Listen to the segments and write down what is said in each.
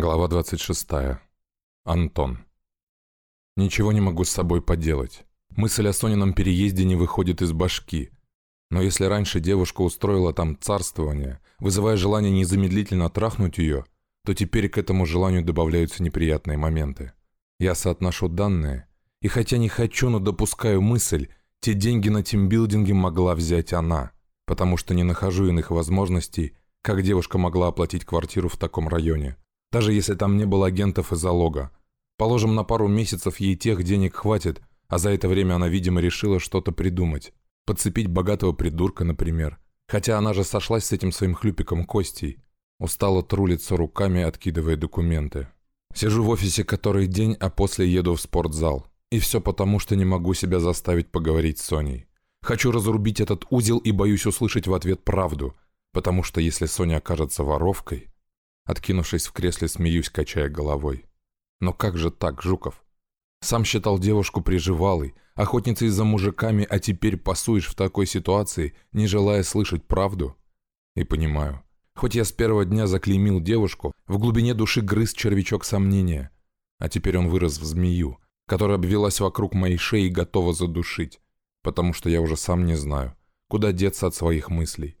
Глава 26. Антон. Ничего не могу с собой поделать. Мысль о Сонином переезде не выходит из башки. Но если раньше девушка устроила там царствование, вызывая желание незамедлительно трахнуть ее, то теперь к этому желанию добавляются неприятные моменты. Я соотношу данные, и хотя не хочу, но допускаю мысль, те деньги на тимбилдинге могла взять она, потому что не нахожу иных возможностей, как девушка могла оплатить квартиру в таком районе. Даже если там не было агентов и залога. Положим, на пару месяцев ей тех денег хватит, а за это время она, видимо, решила что-то придумать. Подцепить богатого придурка, например. Хотя она же сошлась с этим своим хлюпиком Костей. Устало тру лицо руками, откидывая документы. Сижу в офисе который день, а после еду в спортзал. И все потому, что не могу себя заставить поговорить с Соней. Хочу разрубить этот узел и боюсь услышать в ответ правду. Потому что если Соня окажется воровкой, Откинувшись в кресле, смеюсь, качая головой. Но как же так, Жуков? Сам считал девушку приживалой, охотницей за мужиками, а теперь пасуешь в такой ситуации, не желая слышать правду? И понимаю. Хоть я с первого дня заклеймил девушку, в глубине души грыз червячок сомнения. А теперь он вырос в змею, которая обвелась вокруг моей шеи и готова задушить. Потому что я уже сам не знаю, куда деться от своих мыслей.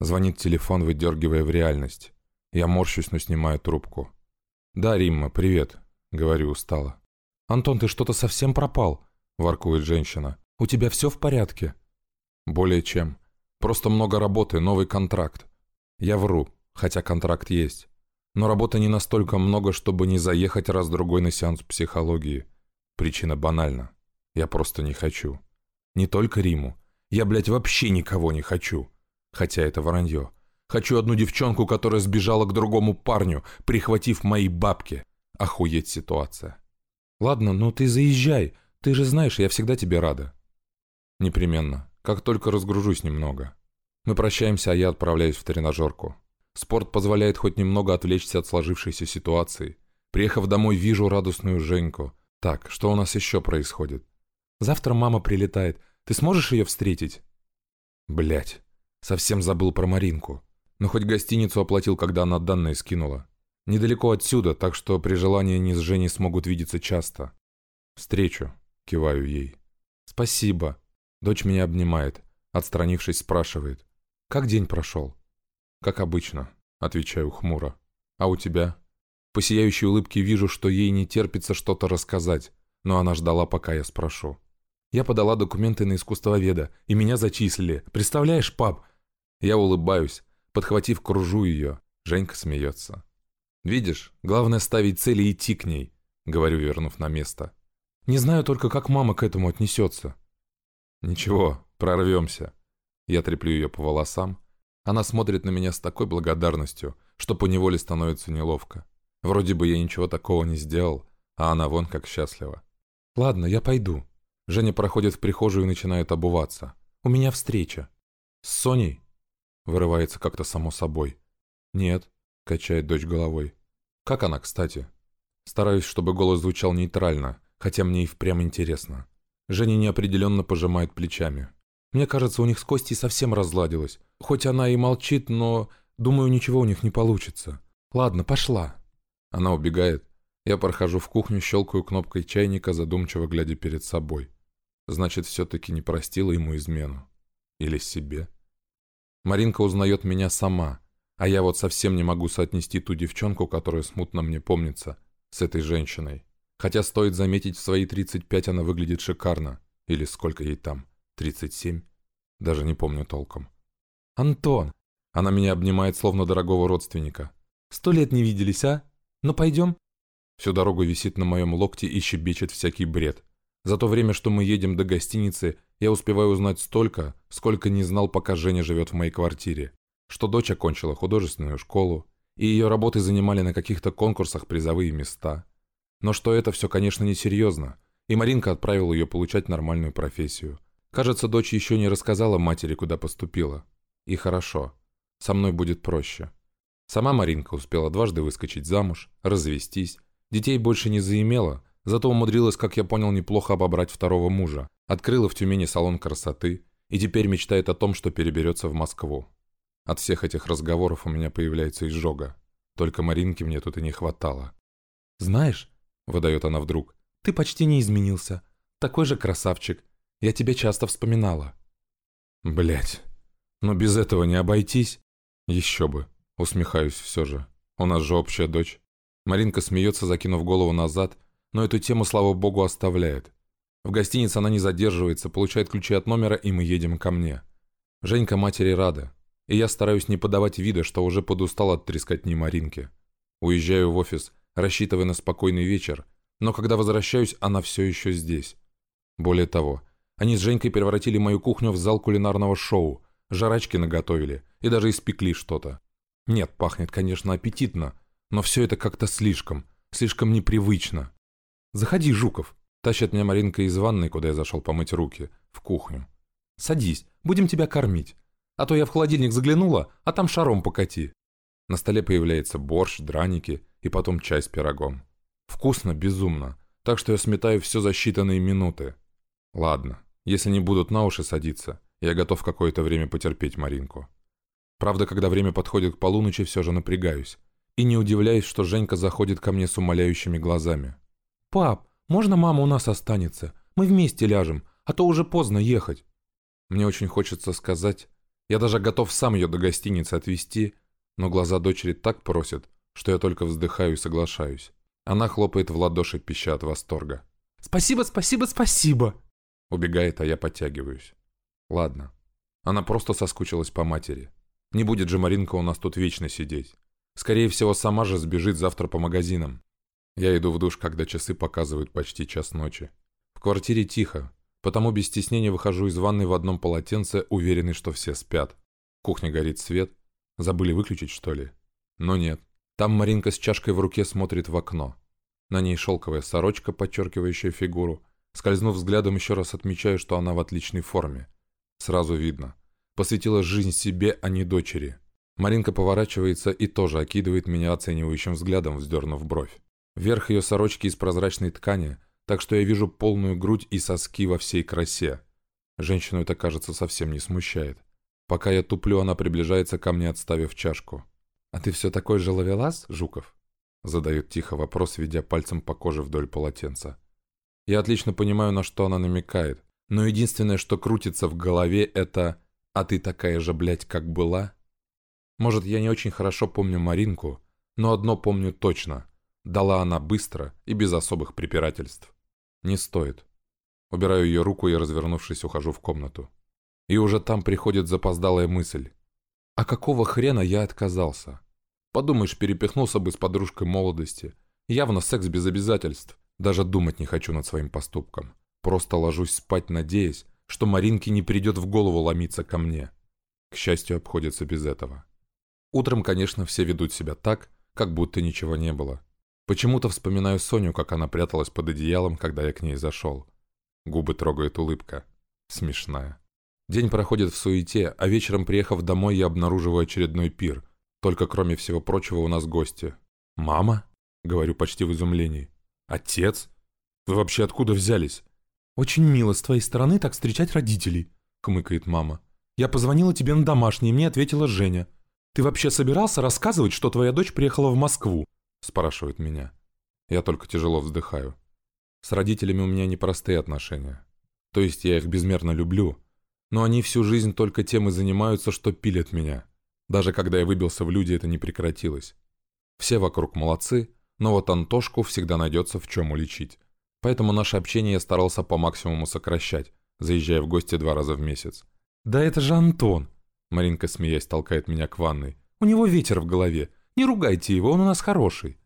Звонит телефон, выдергивая в реальность. Я морщусь, но снимаю трубку. «Да, Римма, привет», — говорю устало. «Антон, ты что-то совсем пропал?» — воркует женщина. «У тебя все в порядке?» «Более чем. Просто много работы, новый контракт. Я вру, хотя контракт есть. Но работы не настолько много, чтобы не заехать раз-другой на сеанс психологии. Причина банальна. Я просто не хочу. Не только Риму. Я, блядь, вообще никого не хочу. Хотя это вранье. Хочу одну девчонку, которая сбежала к другому парню, прихватив мои бабки. Охуеть ситуация. Ладно, ну ты заезжай. Ты же знаешь, я всегда тебе рада. Непременно. Как только разгружусь немного. Мы прощаемся, а я отправляюсь в тренажерку. Спорт позволяет хоть немного отвлечься от сложившейся ситуации. Приехав домой, вижу радостную Женьку. Так, что у нас еще происходит? Завтра мама прилетает. Ты сможешь ее встретить? Блять, совсем забыл про Маринку. Но хоть гостиницу оплатил, когда она данные скинула. Недалеко отсюда, так что при желании они с Женей смогут видеться часто. Встречу, киваю ей. Спасибо. Дочь меня обнимает. Отстранившись, спрашивает. Как день прошел? Как обычно, отвечаю хмуро. А у тебя? По сияющей улыбке вижу, что ей не терпится что-то рассказать, но она ждала, пока я спрошу. Я подала документы на искусствоведа, и меня зачислили. Представляешь, пап? Я улыбаюсь, Подхватив, кружу ее. Женька смеется. «Видишь, главное ставить цель и идти к ней», — говорю, вернув на место. «Не знаю только, как мама к этому отнесется». «Ничего, прорвемся». Я треплю ее по волосам. Она смотрит на меня с такой благодарностью, что поневоле становится неловко. Вроде бы я ничего такого не сделал, а она вон как счастлива. «Ладно, я пойду». Женя проходит в прихожую и начинает обуваться. «У меня встреча». «С Соней?» Вырывается как-то само собой. «Нет», — качает дочь головой. «Как она, кстати?» Стараюсь, чтобы голос звучал нейтрально, хотя мне и впрямь интересно. Женя неопределенно пожимает плечами. Мне кажется, у них с Костей совсем разладилось. Хоть она и молчит, но, думаю, ничего у них не получится. Ладно, пошла. Она убегает. Я прохожу в кухню, щелкаю кнопкой чайника, задумчиво глядя перед собой. Значит, все-таки не простила ему измену. Или себе. Маринка узнает меня сама, а я вот совсем не могу соотнести ту девчонку, которая смутно мне помнится, с этой женщиной. Хотя стоит заметить, в свои 35 она выглядит шикарно. Или сколько ей там? 37? Даже не помню толком. «Антон!» Она меня обнимает, словно дорогого родственника. «Сто лет не виделись, а? Ну пойдем?» Всю дорогу висит на моем локте и щебечет всякий бред. За то время, что мы едем до гостиницы, я успеваю узнать столько, сколько не знал, пока Женя живет в моей квартире. Что дочь окончила художественную школу, и ее работы занимали на каких-то конкурсах призовые места. Но что это все, конечно, несерьезно, и Маринка отправила ее получать нормальную профессию. Кажется, дочь еще не рассказала матери, куда поступила. И хорошо. Со мной будет проще. Сама Маринка успела дважды выскочить замуж, развестись, детей больше не заимела – Зато умудрилась, как я понял, неплохо обобрать второго мужа. Открыла в Тюмени салон красоты и теперь мечтает о том, что переберется в Москву. От всех этих разговоров у меня появляется изжога. Только Маринки мне тут и не хватало. «Знаешь», — выдает она вдруг, — «ты почти не изменился. Такой же красавчик. Я тебя часто вспоминала». Блять, но без этого не обойтись. Еще бы, усмехаюсь все же. У нас же общая дочь. Маринка смеется, закинув голову назад, но эту тему, слава богу, оставляет. В гостинице она не задерживается, получает ключи от номера, и мы едем ко мне. Женька матери рада, и я стараюсь не подавать вида, что уже подустал от трескотни Маринки. Уезжаю в офис, рассчитывая на спокойный вечер, но когда возвращаюсь, она все еще здесь. Более того, они с Женькой превратили мою кухню в зал кулинарного шоу, жарачки наготовили и даже испекли что-то. Нет, пахнет, конечно, аппетитно, но все это как-то слишком, слишком непривычно. «Заходи, Жуков», — тащит меня Маринка из ванной, куда я зашел помыть руки, в кухню. «Садись, будем тебя кормить. А то я в холодильник заглянула, а там шаром покати». На столе появляется борщ, драники и потом чай с пирогом. Вкусно, безумно, так что я сметаю все за считанные минуты. Ладно, если не будут на уши садиться, я готов какое-то время потерпеть Маринку. Правда, когда время подходит к полуночи, все же напрягаюсь. И не удивляюсь, что Женька заходит ко мне с умоляющими глазами. «Пап, можно мама у нас останется? Мы вместе ляжем, а то уже поздно ехать». Мне очень хочется сказать, я даже готов сам ее до гостиницы отвезти, но глаза дочери так просят, что я только вздыхаю и соглашаюсь. Она хлопает в ладоши, пища от восторга. «Спасибо, спасибо, спасибо!» Убегает, а я подтягиваюсь. Ладно. Она просто соскучилась по матери. Не будет же Маринка у нас тут вечно сидеть. Скорее всего, сама же сбежит завтра по магазинам. Я иду в душ, когда часы показывают почти час ночи. В квартире тихо, потому без стеснения выхожу из ванной в одном полотенце, уверенный, что все спят. В кухне горит свет. Забыли выключить, что ли? Но нет. Там Маринка с чашкой в руке смотрит в окно. На ней шелковая сорочка, подчеркивающая фигуру. Скользнув взглядом, еще раз отмечаю, что она в отличной форме. Сразу видно. Посвятила жизнь себе, а не дочери. Маринка поворачивается и тоже окидывает меня оценивающим взглядом, вздернув бровь. Верх ее сорочки из прозрачной ткани, так что я вижу полную грудь и соски во всей красе. Женщину это, кажется, совсем не смущает. Пока я туплю, она приближается ко мне, отставив чашку. «А ты все такой же ловелас, Жуков?» Задает тихо вопрос, ведя пальцем по коже вдоль полотенца. Я отлично понимаю, на что она намекает, но единственное, что крутится в голове, это «А ты такая же, блядь, как была?» Может, я не очень хорошо помню Маринку, но одно помню точно. Дала она быстро и без особых препирательств. Не стоит. Убираю ее руку и, развернувшись, ухожу в комнату. И уже там приходит запоздалая мысль. А какого хрена я отказался? Подумаешь, перепихнулся бы с подружкой молодости. Явно секс без обязательств. Даже думать не хочу над своим поступком. Просто ложусь спать, надеясь, что Маринке не придет в голову ломиться ко мне. К счастью, обходится без этого. Утром, конечно, все ведут себя так, как будто ничего не было. Почему-то вспоминаю Соню, как она пряталась под одеялом, когда я к ней зашел. Губы трогает улыбка. Смешная. День проходит в суете, а вечером, приехав домой, я обнаруживаю очередной пир. Только, кроме всего прочего, у нас гости. «Мама?» — говорю почти в изумлении. «Отец? Вы вообще откуда взялись?» «Очень мило с твоей стороны так встречать родителей», — хмыкает мама. «Я позвонила тебе на домашний, и мне ответила Женя. Ты вообще собирался рассказывать, что твоя дочь приехала в Москву?» — спрашивает меня. Я только тяжело вздыхаю. С родителями у меня непростые отношения. То есть я их безмерно люблю, но они всю жизнь только тем и занимаются, что пилят меня. Даже когда я выбился в люди, это не прекратилось. Все вокруг молодцы, но вот Антошку всегда найдется в чем уличить. Поэтому наше общение я старался по максимуму сокращать, заезжая в гости два раза в месяц. «Да это же Антон!» Маринка, смеясь, толкает меня к ванной. «У него ветер в голове. Не ругайте его, он у нас хороший».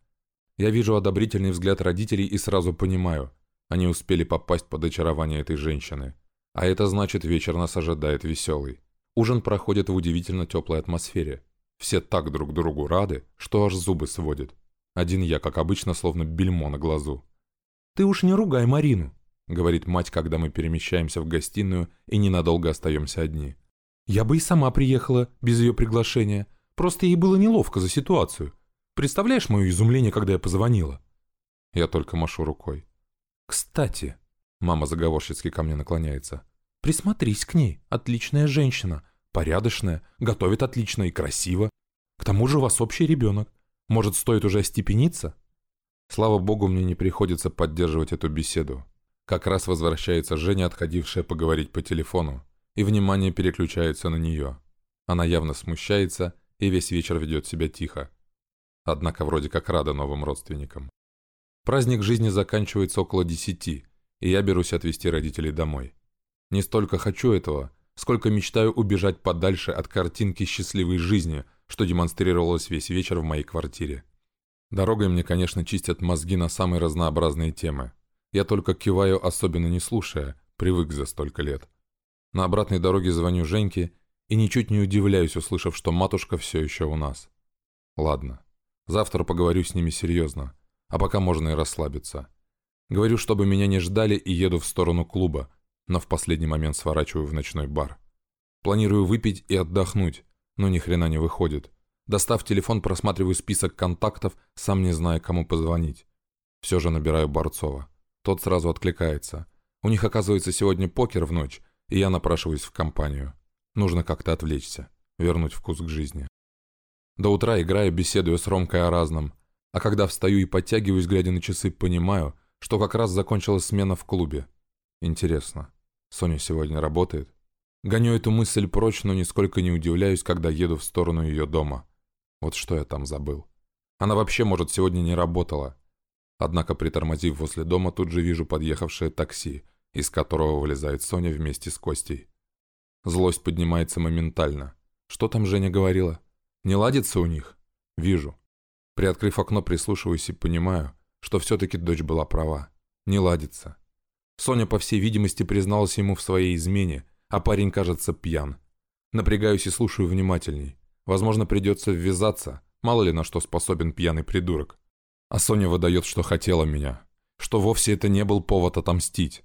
Я вижу одобрительный взгляд родителей и сразу понимаю. Они успели попасть под очарование этой женщины. А это значит, вечер нас ожидает веселый. Ужин проходит в удивительно теплой атмосфере. Все так друг другу рады, что аж зубы сводят. Один я, как обычно, словно бельмо на глазу. «Ты уж не ругай Марину», — говорит мать, когда мы перемещаемся в гостиную и ненадолго остаемся одни. «Я бы и сама приехала, без ее приглашения. Просто ей было неловко за ситуацию. Представляешь мое изумление, когда я позвонила?» Я только машу рукой. «Кстати», — мама заговорщицки ко мне наклоняется, «присмотрись к ней, отличная женщина, порядочная, готовит отлично и красиво. К тому же у вас общий ребенок. Может, стоит уже остепениться? Слава богу, мне не приходится поддерживать эту беседу. Как раз возвращается Женя, отходившая поговорить по телефону, и внимание переключается на нее. Она явно смущается и весь вечер ведет себя тихо. Однако вроде как рада новым родственникам. Праздник жизни заканчивается около десяти, и я берусь отвезти родителей домой. Не столько хочу этого, сколько мечтаю убежать подальше от картинки счастливой жизни, что демонстрировалось весь вечер в моей квартире. Дорогой мне, конечно, чистят мозги на самые разнообразные темы. Я только киваю, особенно не слушая, привык за столько лет. На обратной дороге звоню Женьке и ничуть не удивляюсь, услышав, что матушка все еще у нас. Ладно, завтра поговорю с ними серьезно, а пока можно и расслабиться. Говорю, чтобы меня не ждали и еду в сторону клуба, но в последний момент сворачиваю в ночной бар. Планирую выпить и отдохнуть, но ни хрена не выходит. Достав телефон, просматриваю список контактов, сам не зная, кому позвонить. Все же набираю Борцова. Тот сразу откликается. У них, оказывается, сегодня покер в ночь, и я напрашиваюсь в компанию. Нужно как-то отвлечься, вернуть вкус к жизни. До утра играю, беседую с Ромкой о разном, а когда встаю и подтягиваюсь, глядя на часы, понимаю, что как раз закончилась смена в клубе. Интересно, Соня сегодня работает? Гоню эту мысль прочь, но нисколько не удивляюсь, когда еду в сторону ее дома. Вот что я там забыл. Она вообще, может, сегодня не работала. Однако, притормозив возле дома, тут же вижу подъехавшее такси, из которого вылезает Соня вместе с Костей. Злость поднимается моментально. Что там Женя говорила? Не ладится у них? Вижу. Приоткрыв окно, прислушиваюсь и понимаю, что все-таки дочь была права. Не ладится. Соня, по всей видимости, призналась ему в своей измене, а парень, кажется, пьян. Напрягаюсь и слушаю внимательней. Возможно, придется ввязаться, мало ли на что способен пьяный придурок. А Соня выдает, что хотела меня. Что вовсе это не был повод отомстить.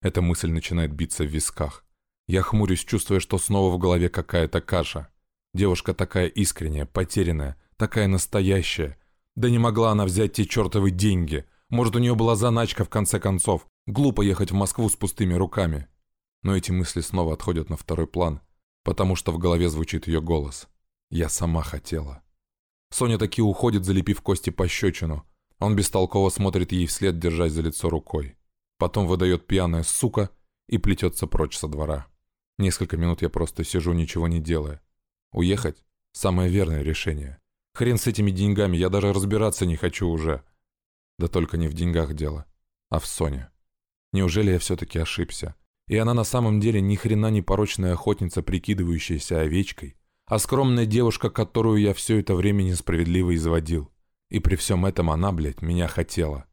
Эта мысль начинает биться в висках. Я хмурюсь, чувствуя, что снова в голове какая-то каша. Девушка такая искренняя, потерянная, такая настоящая. Да не могла она взять те чертовы деньги. Может, у нее была заначка в конце концов. Глупо ехать в Москву с пустыми руками. Но эти мысли снова отходят на второй план, потому что в голове звучит ее голос. «Я сама хотела». Соня таки уходит, залепив кости по щечину. Он бестолково смотрит ей вслед, держась за лицо рукой. Потом выдает пьяная сука и плетется прочь со двора. Несколько минут я просто сижу, ничего не делая. Уехать – самое верное решение. Хрен с этими деньгами, я даже разбираться не хочу уже. Да только не в деньгах дело, а в Соне. Неужели я все-таки ошибся? И она на самом деле ни хрена не порочная охотница, прикидывающаяся овечкой, а скромная девушка, которую я все это время несправедливо изводил. И при всем этом она, блядь, меня хотела.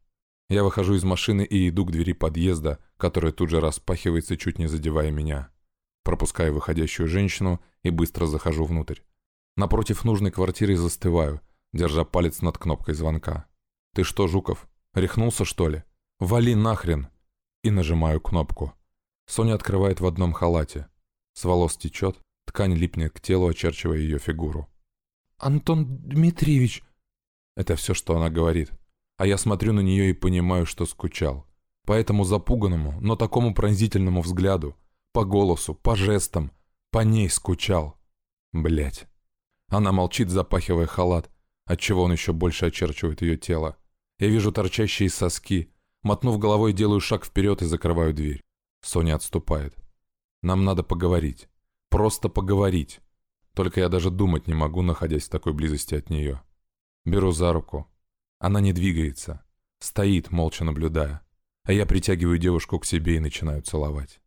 Я выхожу из машины и иду к двери подъезда, которая тут же распахивается, чуть не задевая меня. Пропускаю выходящую женщину и быстро захожу внутрь. Напротив нужной квартиры застываю, держа палец над кнопкой звонка. «Ты что, Жуков, рехнулся, что ли? Вали нахрен!» И нажимаю кнопку. Соня открывает в одном халате. С волос течет, ткань липнет к телу, очерчивая ее фигуру. «Антон Дмитриевич!» Это все, что она говорит. А я смотрю на нее и понимаю, что скучал. По этому запуганному, но такому пронзительному взгляду, по голосу, по жестам, по ней скучал. Блять. Она молчит, запахивая халат, отчего он еще больше очерчивает ее тело. Я вижу торчащие соски. Мотнув головой, делаю шаг вперед и закрываю дверь. Соня отступает. Нам надо поговорить. Просто поговорить. Только я даже думать не могу, находясь в такой близости от нее. Беру за руку. Она не двигается. Стоит, молча наблюдая. А я притягиваю девушку к себе и начинаю целовать.